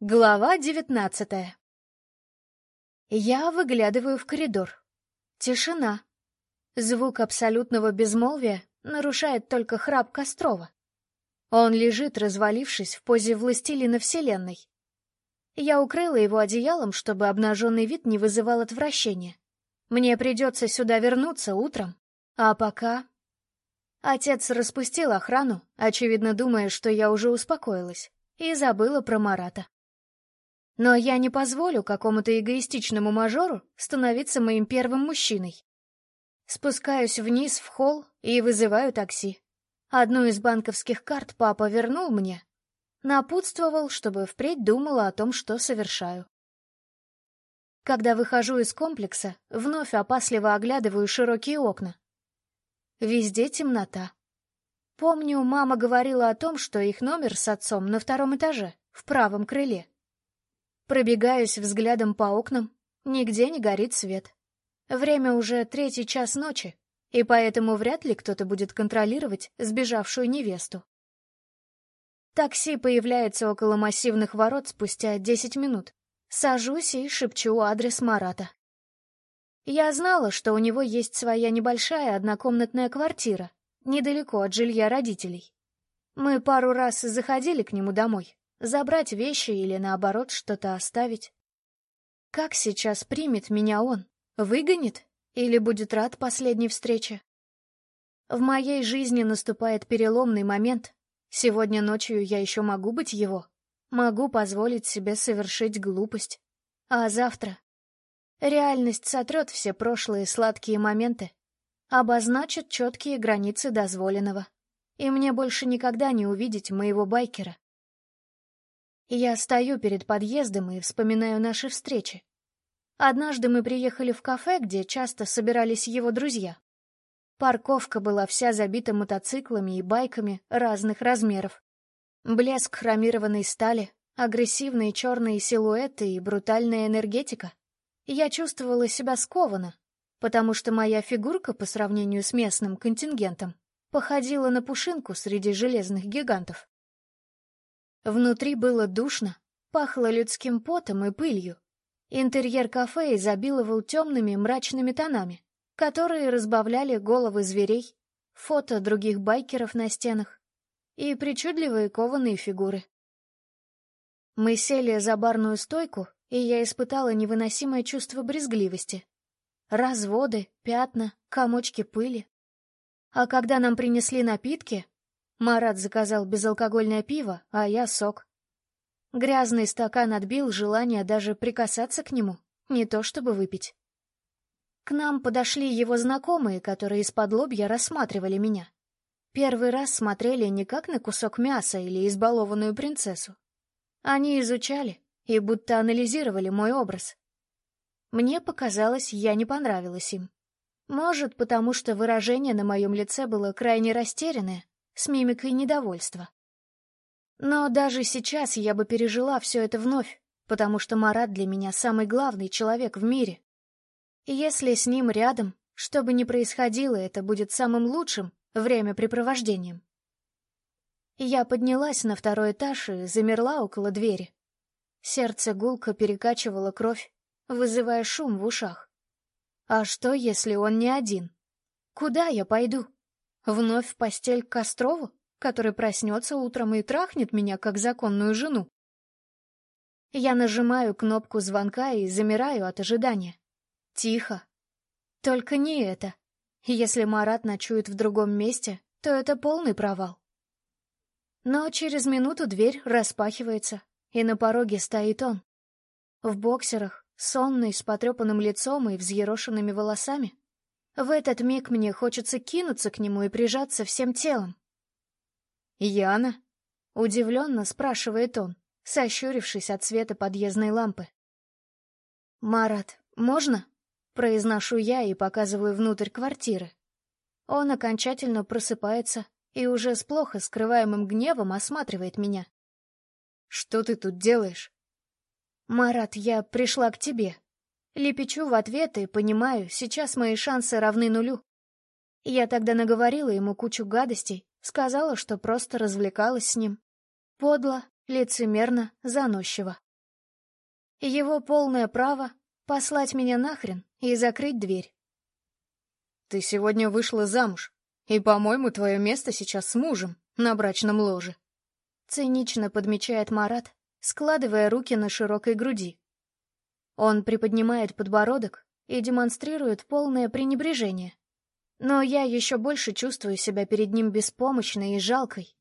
Глава девятнадцатая Я выглядываю в коридор. Тишина. Звук абсолютного безмолвия нарушает только храп Кострова. Он лежит, развалившись в позе властелина вселенной. Я укрыла его одеялом, чтобы обнаженный вид не вызывал отвращения. Мне придется сюда вернуться утром. А пока... Отец распустил охрану, очевидно думая, что я уже успокоилась, и забыла про Марата. Но я не позволю какому-то эгоистичному мажору становиться моим первым мужчиной. Спускаюсь вниз в холл и вызываю такси. Одну из банковских карт папа вернул мне. Напутствовал, чтобы впредь думала о том, что совершаю. Когда выхожу из комплекса, вновь опасливо оглядываю широкие окна. Везде темнота. Помню, мама говорила о том, что их номер с отцом на втором этаже, в правом крыле. Пробегаюсь взглядом по окнам, нигде не горит свет. Время уже третий час ночи, и поэтому вряд ли кто-то будет контролировать сбежавшую невесту. Такси появляется около массивных ворот спустя десять минут. Сажусь и шепчу адрес Марата. Я знала, что у него есть своя небольшая однокомнатная квартира, недалеко от жилья родителей. Мы пару раз заходили к нему домой, Забрать вещи или, наоборот, что-то оставить. Как сейчас примет меня он? Выгонит? Или будет рад последней встрече? В моей жизни наступает переломный момент. Сегодня ночью я еще могу быть его. Могу позволить себе совершить глупость. А завтра? Реальность сотрет все прошлые сладкие моменты, обозначит четкие границы дозволенного. И мне больше никогда не увидеть моего байкера. Я стою перед подъездом и вспоминаю наши встречи. Однажды мы приехали в кафе, где часто собирались его друзья. Парковка была вся забита мотоциклами и байками разных размеров. Блеск хромированной стали, агрессивные черные силуэты и брутальная энергетика. Я чувствовала себя скованно, потому что моя фигурка по сравнению с местным контингентом походила на пушинку среди железных гигантов. Внутри было душно, пахло людским потом и пылью. Интерьер кафе изобиловал темными мрачными тонами, которые разбавляли головы зверей, фото других байкеров на стенах и причудливые кованые фигуры. Мы сели за барную стойку, и я испытала невыносимое чувство брезгливости. Разводы, пятна, комочки пыли. А когда нам принесли напитки, Марат заказал безалкогольное пиво, а я сок. Грязный стакан отбил желание даже прикасаться к нему, не то чтобы выпить. К нам подошли его знакомые, которые из-под лобья рассматривали меня. Первый раз смотрели не как на кусок мяса или избалованную принцессу. Они изучали и будто анализировали мой образ. Мне показалось, я не понравилась им. Может, потому что выражение на моем лице было крайне растерянное, с мимикой недовольства. Но даже сейчас я бы пережила все это вновь, потому что Марат для меня самый главный человек в мире. Если с ним рядом, что бы ни происходило, это будет самым лучшим времяпрепровождением. Я поднялась на второй этаж и замерла около двери. Сердце гулко перекачивало кровь, вызывая шум в ушах. А что, если он не один? Куда я пойду? Вновь в постель к Кострову, который проснется утром и трахнет меня, как законную жену. Я нажимаю кнопку звонка и замираю от ожидания. Тихо. Только не это. Если Марат ночует в другом месте, то это полный провал. Но через минуту дверь распахивается, и на пороге стоит он. В боксерах, сонный, с потрепанным лицом и взъерошенными волосами. В этот миг мне хочется кинуться к нему и прижаться всем телом. «Яна?» — удивленно спрашивает он, сощурившись от света подъездной лампы. «Марат, можно?» — произношу я и показываю внутрь квартиры. Он окончательно просыпается и уже с плохо скрываемым гневом осматривает меня. «Что ты тут делаешь?» «Марат, я пришла к тебе», Лепечу в ответ и понимаю, сейчас мои шансы равны нулю. Я тогда наговорила ему кучу гадостей, сказала, что просто развлекалась с ним. Подло, лицемерно, заносчиво. Его полное право — послать меня нахрен и закрыть дверь. Ты сегодня вышла замуж, и, по-моему, твое место сейчас с мужем на брачном ложе. Цинично подмечает Марат, складывая руки на широкой груди. Он приподнимает подбородок и демонстрирует полное пренебрежение. Но я еще больше чувствую себя перед ним беспомощной и жалкой.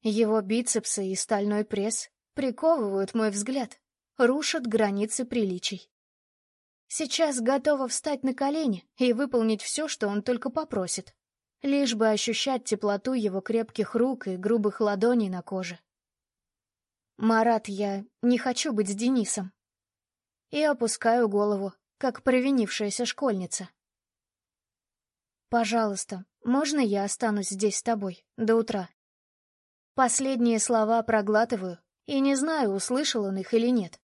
Его бицепсы и стальной пресс приковывают мой взгляд, рушат границы приличий. Сейчас готова встать на колени и выполнить все, что он только попросит, лишь бы ощущать теплоту его крепких рук и грубых ладоней на коже. «Марат, я не хочу быть с Денисом». И опускаю голову, как провинившаяся школьница. «Пожалуйста, можно я останусь здесь с тобой до утра?» Последние слова проглатываю, и не знаю, услышал он их или нет.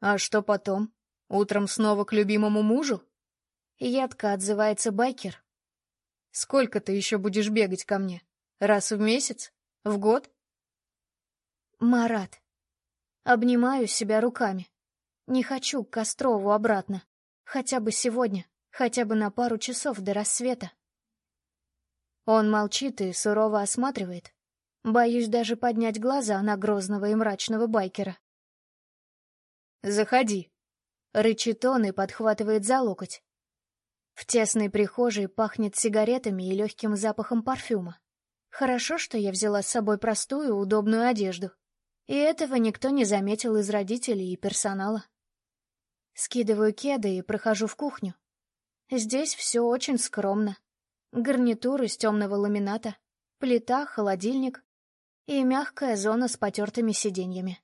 «А что потом? Утром снова к любимому мужу?» Едко отзывается байкер. «Сколько ты еще будешь бегать ко мне? Раз в месяц? В год?» «Марат». Обнимаю себя руками. Не хочу к Кострову обратно. Хотя бы сегодня, хотя бы на пару часов до рассвета. Он молчит и сурово осматривает. Боюсь даже поднять глаза на грозного и мрачного байкера. «Заходи», — рычит он и подхватывает за локоть. В тесной прихожей пахнет сигаретами и легким запахом парфюма. Хорошо, что я взяла с собой простую, удобную одежду. И этого никто не заметил из родителей и персонала. Скидываю кеды и прохожу в кухню. Здесь все очень скромно. Гарнитур из темного ламината, плита, холодильник и мягкая зона с потертыми сиденьями.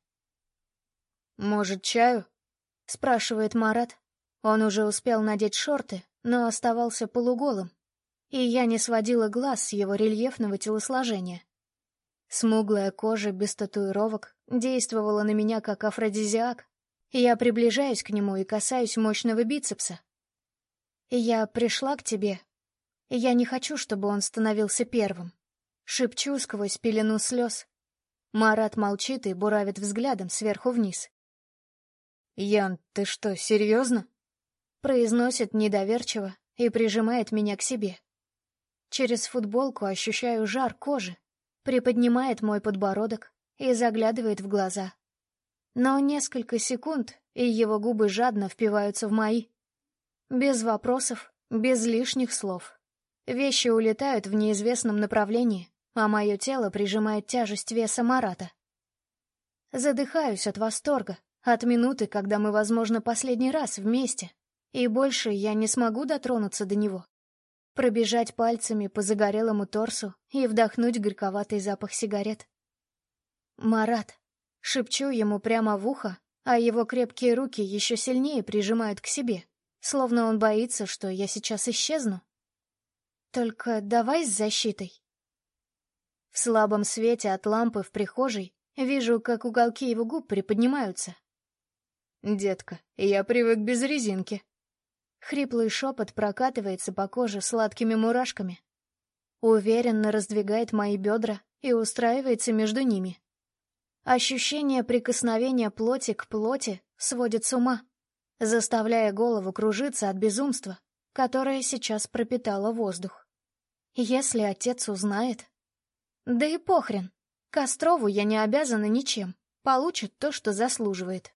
«Может, чаю?» — спрашивает Марат. Он уже успел надеть шорты, но оставался полуголым, и я не сводила глаз с его рельефного телосложения. Смуглая кожа без татуировок действовала на меня как афродизиак. Я приближаюсь к нему и касаюсь мощного бицепса. Я пришла к тебе. Я не хочу, чтобы он становился первым. Шепчу сквозь пелену слез. Марат молчит и буравит взглядом сверху вниз. «Ян, ты что, серьезно?» Произносит недоверчиво и прижимает меня к себе. Через футболку ощущаю жар кожи, приподнимает мой подбородок и заглядывает в глаза. Но несколько секунд, и его губы жадно впиваются в мои. Без вопросов, без лишних слов. Вещи улетают в неизвестном направлении, а мое тело прижимает тяжесть веса Марата. Задыхаюсь от восторга, от минуты, когда мы, возможно, последний раз вместе, и больше я не смогу дотронуться до него пробежать пальцами по загорелому торсу и вдохнуть горьковатый запах сигарет. «Марат!» — шепчу ему прямо в ухо, а его крепкие руки еще сильнее прижимают к себе, словно он боится, что я сейчас исчезну. «Только давай с защитой!» В слабом свете от лампы в прихожей вижу, как уголки его губ приподнимаются. «Детка, я привык без резинки», Хриплый шепот прокатывается по коже сладкими мурашками. Уверенно раздвигает мои бедра и устраивается между ними. Ощущение прикосновения плоти к плоти сводит с ума, заставляя голову кружиться от безумства, которое сейчас пропитало воздух. Если отец узнает... Да и похрен. Кострову я не обязана ничем. Получит то, что заслуживает.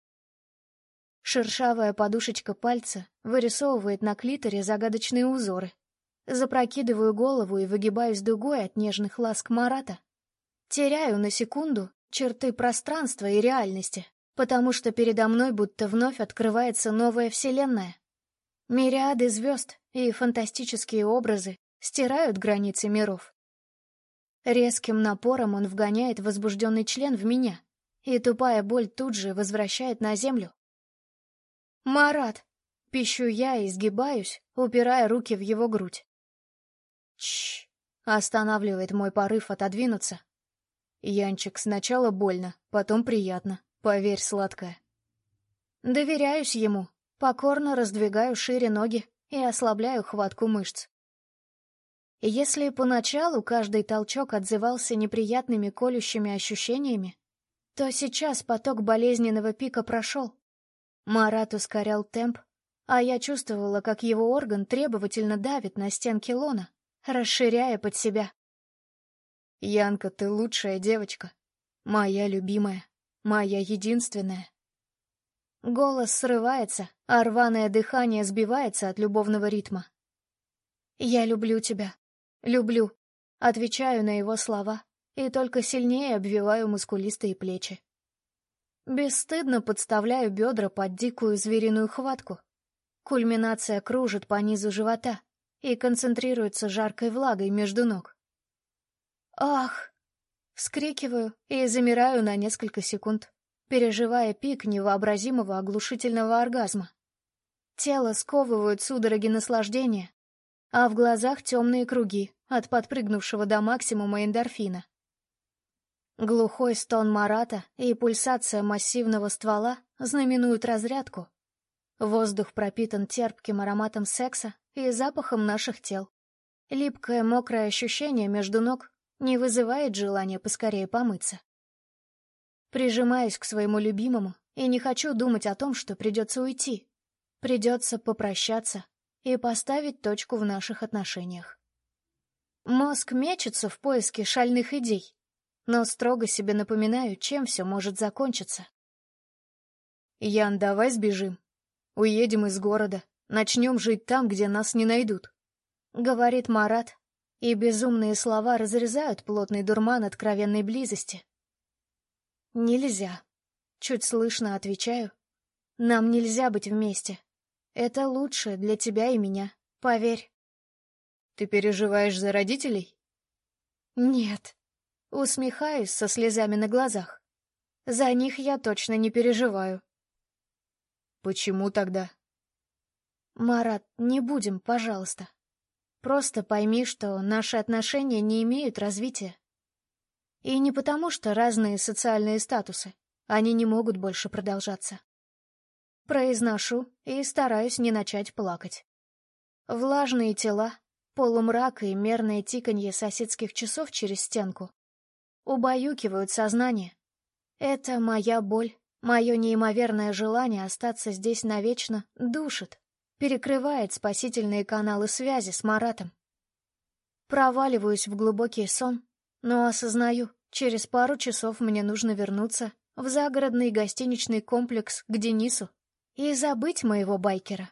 Шершавая подушечка пальца вырисовывает на клиторе загадочные узоры. Запрокидываю голову и выгибаюсь дугой от нежных ласк Марата. Теряю на секунду черты пространства и реальности, потому что передо мной будто вновь открывается новая вселенная. Мириады звезд и фантастические образы стирают границы миров. Резким напором он вгоняет возбужденный член в меня, и тупая боль тут же возвращает на землю. «Марат!» — пищу я и сгибаюсь, упирая руки в его грудь. Чш! останавливает мой порыв отодвинуться. Янчик, сначала больно, потом приятно, поверь, сладкая. Доверяюсь ему, покорно раздвигаю шире ноги и ослабляю хватку мышц. Если поначалу каждый толчок отзывался неприятными колющими ощущениями, то сейчас поток болезненного пика прошел, Марат ускорял темп, а я чувствовала, как его орган требовательно давит на стенки лона, расширяя под себя. «Янка, ты лучшая девочка. Моя любимая, моя единственная». Голос срывается, а рваное дыхание сбивается от любовного ритма. «Я люблю тебя. Люблю». Отвечаю на его слова и только сильнее обвиваю мускулистые плечи. Бесстыдно подставляю бедра под дикую звериную хватку. Кульминация кружит по низу живота и концентрируется жаркой влагой между ног. «Ах!» Вскрикиваю и замираю на несколько секунд, переживая пик невообразимого оглушительного оргазма. Тело сковывают судороги наслаждения, а в глазах темные круги от подпрыгнувшего до максимума эндорфина. Глухой стон Марата и пульсация массивного ствола знаменуют разрядку. Воздух пропитан терпким ароматом секса и запахом наших тел. Липкое мокрое ощущение между ног не вызывает желания поскорее помыться. Прижимаюсь к своему любимому и не хочу думать о том, что придется уйти. Придется попрощаться и поставить точку в наших отношениях. Мозг мечется в поиске шальных идей, но строго себе напоминаю, чем все может закончиться. «Ян, давай сбежим. Уедем из города, начнем жить там, где нас не найдут», — говорит Марат, и безумные слова разрезают плотный дурман откровенной близости. «Нельзя», — чуть слышно отвечаю. «Нам нельзя быть вместе. Это лучше для тебя и меня, поверь. Ты переживаешь за родителей? Нет. Усмехаюсь со слезами на глазах. За них я точно не переживаю. Почему тогда? Марат, не будем, пожалуйста. Просто пойми, что наши отношения не имеют развития. И не потому, что разные социальные статусы. Они не могут больше продолжаться. Произношу и стараюсь не начать плакать. Влажные тела, полумрак и мерное тиканье соседских часов через стенку убаюкивают сознание. Это моя боль, мое неимоверное желание остаться здесь навечно душит, перекрывает спасительные каналы связи с Маратом. Проваливаюсь в глубокий сон, но осознаю, через пару часов мне нужно вернуться в загородный гостиничный комплекс к Денису и забыть моего байкера.